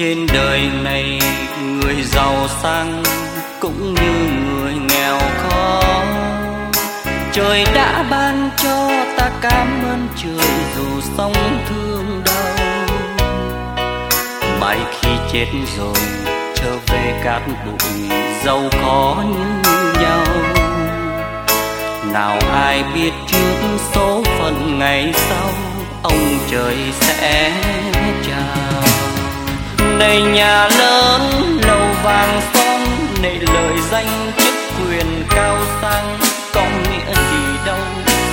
trên đời này, người giàu sang cũng như người nghèo khó. Trời đã ban cho ta cảm ơn trời, dù sống thương đau. Mãi khi chết rồi, trở về cát bụi giàu có như nhau. Nào ai biết trước số phận ngày sau, ông trời sẽ này nhà lớn lầu vàng son này lời danh chức quyền cao sang. Có nghĩa gì đâu,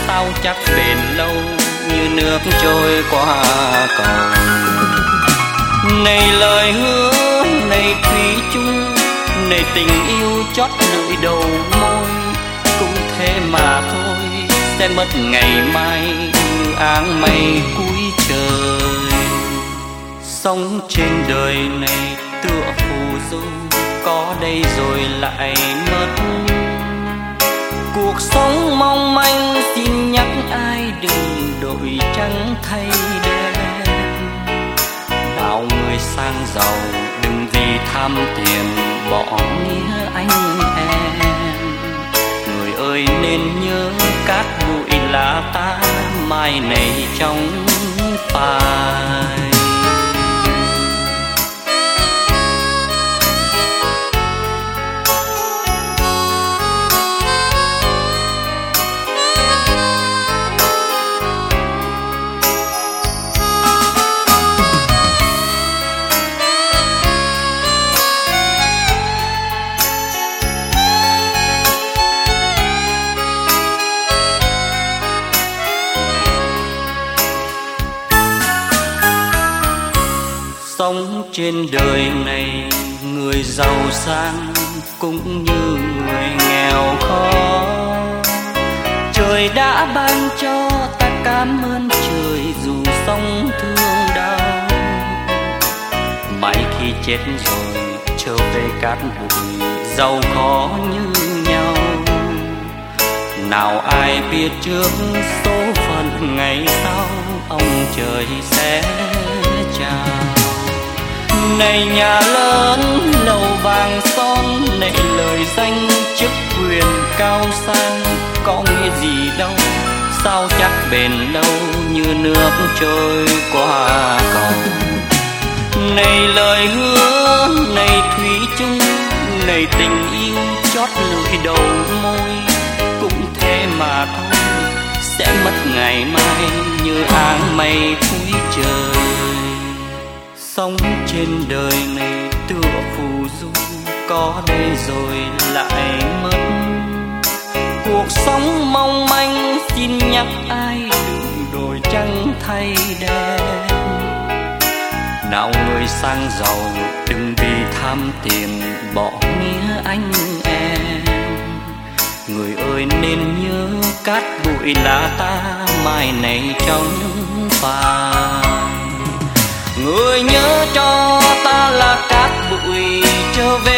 tao chắc bền lâu như nước trôi qua cầu này lời hứa này thủy chung này tình yêu chót lưỡi đầu môi. Cũng thế mà thôi, sẽ mất ngày mai như áng mây cuối trời sống trên đời này, tựa phù du có đây rồi lại mất. Cuộc sống mong manh xin nhắc ai đừng đổi trắng thay đen. Nào người sang giàu, đừng vì tham tiền bỏ nghĩa anh em. Người ơi nên nhớ các bụi lá ta, mai này trong phai. Sống trên đời này, người giàu sang cũng như người nghèo khó. Trời đã ban cho ta cảm ơn trời dù sống thương đau. Mãi khi chết rồi trở về cát bụi, giàu khó như nhau. Nào ai biết trước số phận ngày sau, ông trời sẽ chào này nhà lớn lầu vàng son nệ lời danh chức quyền cao sang. Có nghĩa gì đâu, sao chắc bền lâu như nước trôi qua cầu này lời hứa, này thủy chung, này tình yêu chót lưỡi đầu môi. Cũng thế mà thôi, sẽ mất ngày mai như áng mây cuối trời trên đời này, tựa phù du, có đây rồi lại mất. Cuộc sống mong manh, xin nhắc ai đừng đổi trắng thay đen. Nào người sang giàu, đừng vì tham tiền bỏ nghĩa anh em. Người ơi, nên nhớ cát bụi là ta, mai này trong phàm người nhớ cho ta là cát bụi trở về.